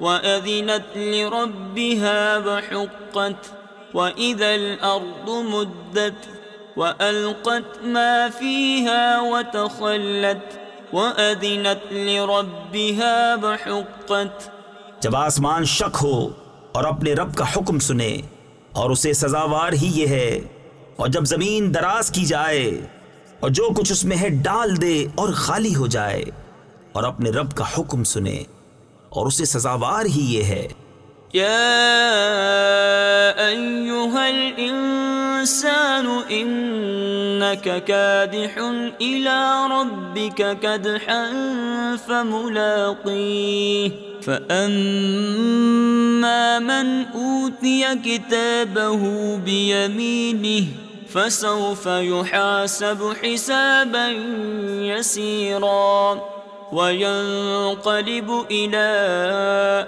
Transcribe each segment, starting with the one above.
وأذنت لربها وحقت وإذا الأرض مدت وألقت ما فيها وتخلت وأذنت لربها وحقت جب آسمان شک ہو اور اپنے رب کا حکم سنے اور اسے سزاوار ہی یہ ہے اور جب زمین دراز کی جائے اور جو کچھ اس میں ہے ڈال دے اور خالی ہو جائے اور اپنے رب کا حکم سنے۔ اور اسے سزاوار ہی یہ ہے۔ يا أيها الإنسان إنك كادح إلى ربك كدحا فملاقيه فأما من أوتي كتابه بيمينه فسوف يحاسب حسابا يسيرا وَيَنْقَلِبُ إِلَىٰ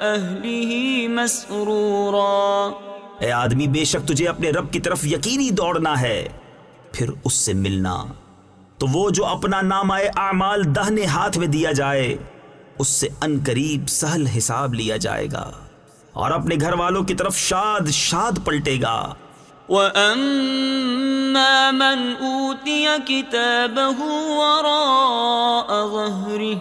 أَهْلِهِ مَسْرُورًا۔ اے آدمی، بے شک تجھے اپنے رب کی طرف یقینی دوڑنا ہے، پھر اس سے ملنا۔ تو وہ جو اپنا نامہ اعمال دہنے ہاتھ میں دیا جائے، اس سے ان قریب سہل حساب لیا جائے گا اور اپنے گھر والوں کی طرف شاد شاد پلٹے گا۔ وَأَمَّا مَنْ أُوتِيَ كِتَابَهُ وَرَاءَ ظَهْرِهِ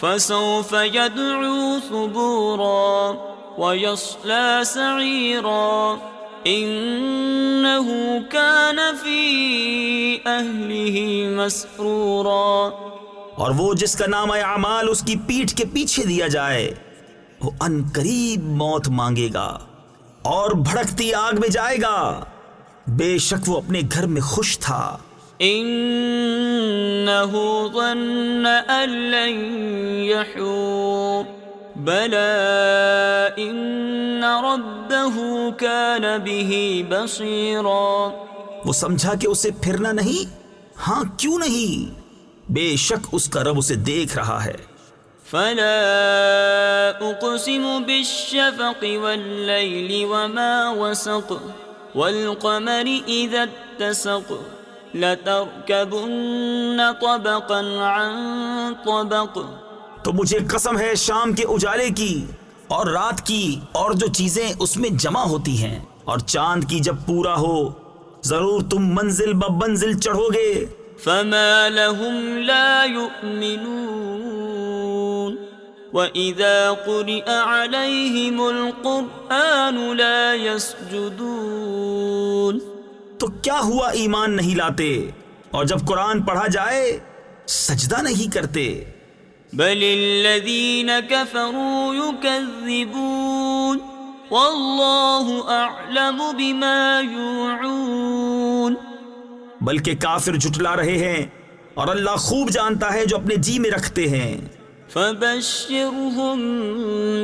فسوف يدعو ثبورا ويصلى سعيرا إنه كان في أهله مسرورا اور وہ جس کا نام اعمال، اس کی پیٹھ کے پیچھے دیا جائے، وہ ان قریب موت مانگے گا اور بھڑکتی آگ میں جائے گا۔ بے شک وہ اپنے گھر میں خوش تھا۔ انه ظن ان لن يحور بلى ان ربه كان به بصيرا وہ سمجھا کہ اسے پھرنا نہیں؟ ہاں کیوں نہیں؟ بے شک اس کا رب اسے دیکھ رہا ہے۔ فلا اقسم بالشفق والليل وما وسق۔ والقمر اذا اتسق لَتَرْكَبُنَّ طَبَقًا عَن طَبَقٍ. تو مجھے قسم ہے شام کے اجالے کی اور رات کی اور جو چیزیں اس میں جمع ہوتی ہیں اور چاند کی جب پورا ہو ضرور تم منزل بمنزل چڑھو گے۔ فَمَا لَهُمْ لَا يُؤْمِنُونَ وَإِذَا قُرِئَ عَلَيْهِمُ الْقُرْآنُ لَا يَسْجُدُونَ تو کیا ہوا ایمان نہیں لاتے؟ اور جب قرآن پڑھا جائے سجدہ نہیں کرتے۔ بل الذین کفروا یکذبون واللہ اعلم بما یوعون بلکہ کافر جھٹلا رہے ہیں اور اللہ خوب جانتا ہے جو اپنے جی میں رکھتے ہیں۔ فبشرهم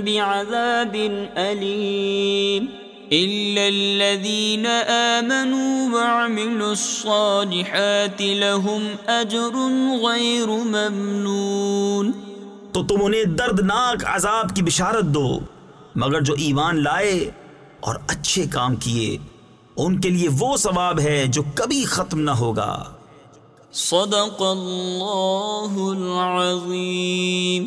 بعذاب علیم إلا الذين آمنوا وعملوا الصالحات لهم أجر غير ممنون. تو تم انہیں دردناک عذاب کی بشارت دو، مگر جو ایمان لائے اور اچھے کام کیے، ان کے لیے وہ ثواب ہے جو کبھی ختم نہ ہوگا۔ صدق اللہ العظیم